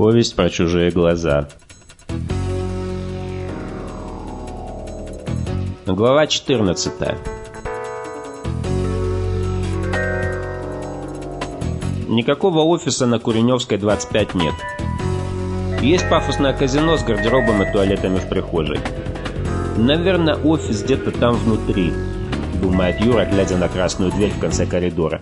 Повесть про чужие глаза. Глава 14. Никакого офиса на Куреневской 25 нет. Есть пафосное казино с гардеробом и туалетами в прихожей. Наверное, офис где-то там внутри, думает Юра, глядя на красную дверь в конце коридора.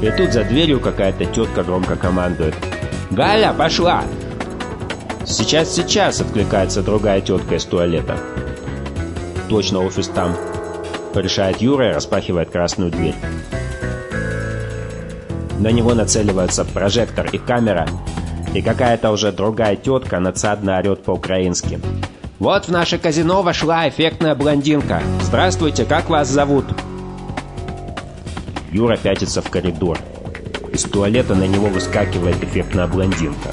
И тут за дверью какая-то тетка громко командует. «Галя, пошла!» «Сейчас, сейчас!» — откликается другая тетка из туалета. «Точно офис там!» — решает Юра и распахивает красную дверь. На него нацеливаются прожектор и камера, и какая-то уже другая тетка надсадно орет по-украински. «Вот в наше казино вошла эффектная блондинка. Здравствуйте, как вас зовут?» Юра пятится в коридор. Из туалета на него выскакивает эффектная блондинка.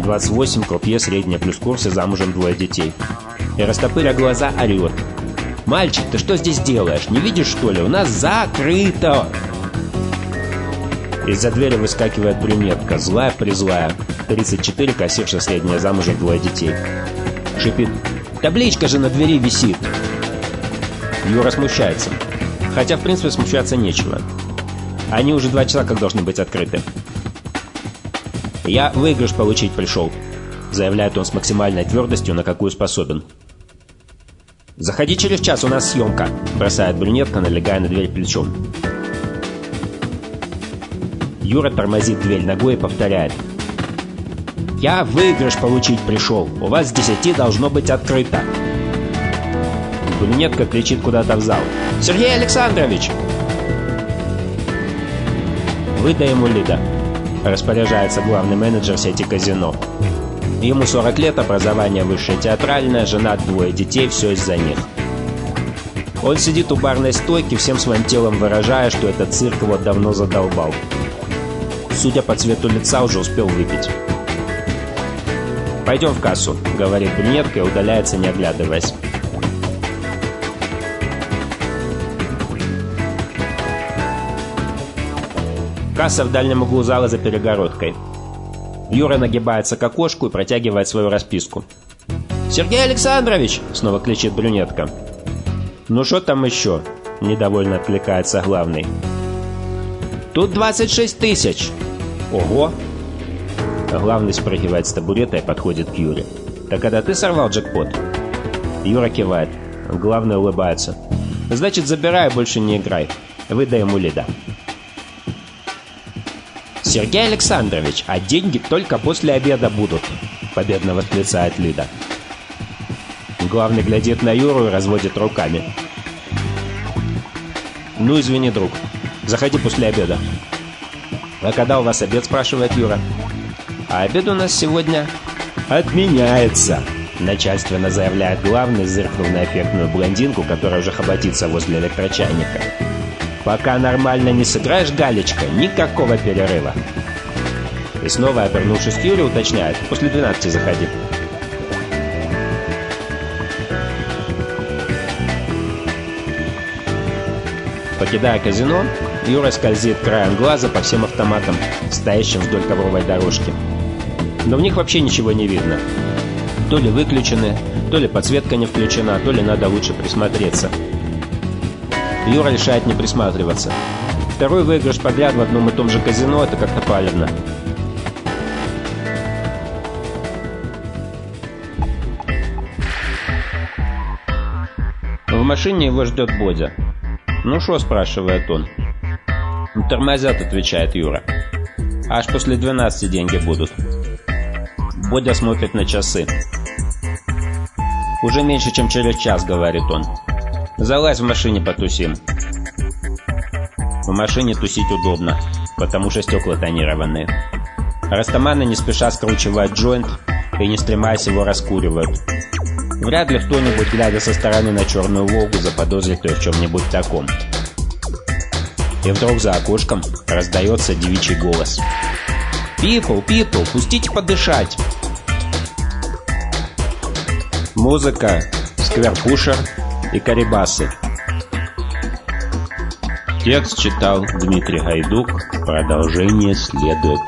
28, крупье, средняя, плюс курсы, замужем двое детей. И растопыря глаза орет. «Мальчик, ты что здесь делаешь? Не видишь, что ли? У нас закрыто!» Из-за двери выскакивает брюнетка, злая-призлая. 34, кассирша средняя, замужем двое детей. Шипит. «Табличка же на двери висит!» Юра смущается. Хотя, в принципе, смущаться нечего. Они уже два часа как должны быть открыты. «Я выигрыш получить пришел», — заявляет он с максимальной твердостью, на какую способен. «Заходи через час, у нас съемка», — бросает брюнетка, налегая на дверь плечом. Юра тормозит дверь ногой и повторяет. «Я выигрыш получить пришел. У вас с десяти должно быть открыто». Брюнетка кричит куда-то в зал. «Сергей Александрович!» «Выдай ему Лида», — распоряжается главный менеджер сети казино. Ему 40 лет, образование высшее театральное, женат, двое детей, все из-за них. Он сидит у барной стойки, всем своим телом выражая, что этот цирк его давно задолбал. Судя по цвету лица, уже успел выпить. «Пойдем в кассу», — говорит брюнетка и удаляется, не оглядываясь. Касса в дальнем углу зала за перегородкой. Юра нагибается к окошку и протягивает свою расписку. «Сергей Александрович!» — снова кричит брюнетка. «Ну что там еще?» — недовольно откликается главный. «Тут 26 тысяч!» «Ого!» Главный спрыгивает с табурета и подходит к Юре. «Так это ты сорвал джекпот?» Юра кивает. Главный улыбается. «Значит, забирай, больше не играй. Выдай ему лида». «Сергей Александрович, а деньги только после обеда будут», — победно восклицает Лида. Главный глядит на Юру и разводит руками. «Ну, извини, друг. Заходи после обеда». «А когда у вас обед?» — спрашивает Юра. «А обед у нас сегодня...» «Отменяется!» — начальственно заявляет главный, зыркнув на эффектную блондинку, которая уже хоботится возле электрочайника. Пока нормально не сыграешь, Галечка, никакого перерыва. И снова, обернувшись к Юре, уточняет. После 12 заходи. Покидая казино, Юра скользит краем глаза по всем автоматам, стоящим вдоль ковровой дорожки. Но в них вообще ничего не видно. То ли выключены, то ли подсветка не включена, то ли надо лучше присмотреться. Юра решает не присматриваться. Второй выигрыш подряд в одном и том же казино – это как-то палевно. В машине его ждет Бодя. «Ну что?» – спрашивает он. «Тормозят», – отвечает Юра. «Аж после 12 деньги будут». Бодя смотрит на часы. «Уже меньше, чем через час», – говорит он. Залазь в машине потусим. В машине тусить удобно, потому что стекла тонированные. Растаманы не спеша скручивают джойнт и не стремаясь его раскуривают. Вряд ли кто-нибудь, глядя со стороны на черную Волгу, заподозрит ее в чем-нибудь таком. И вдруг за окошком раздается девичий голос. «Пипл, пипл, пустите подышать!» Музыка, скверпушер и Карибасы. Текст читал Дмитрий Гайдук. Продолжение следует.